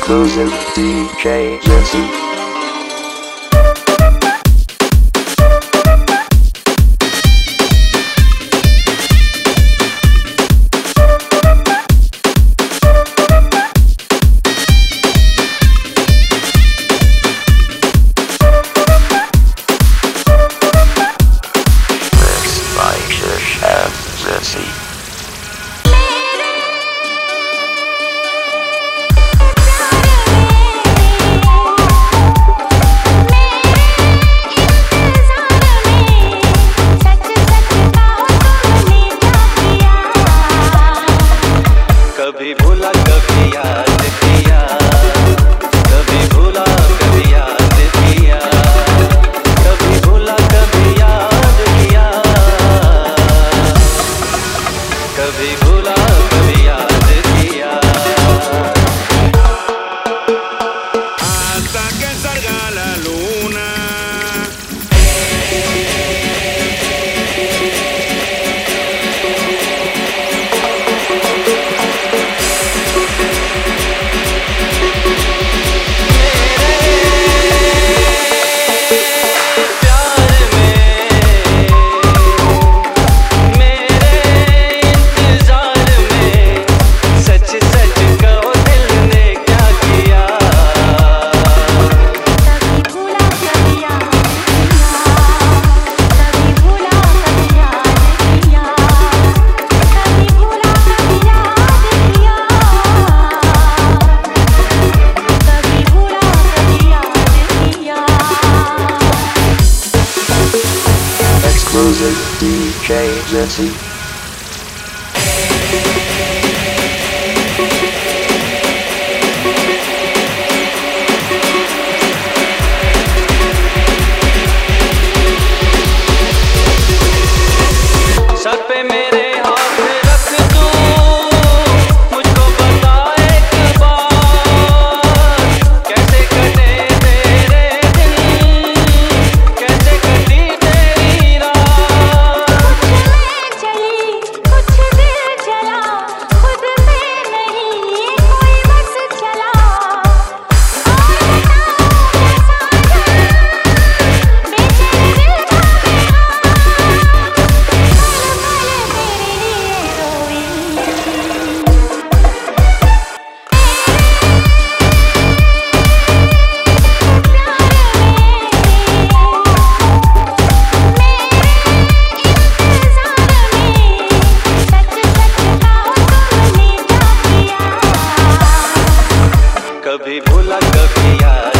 exclusive DJ Jesse. भोला कभी याद किया। DJ, DJ Jesse. भूल भोला कभी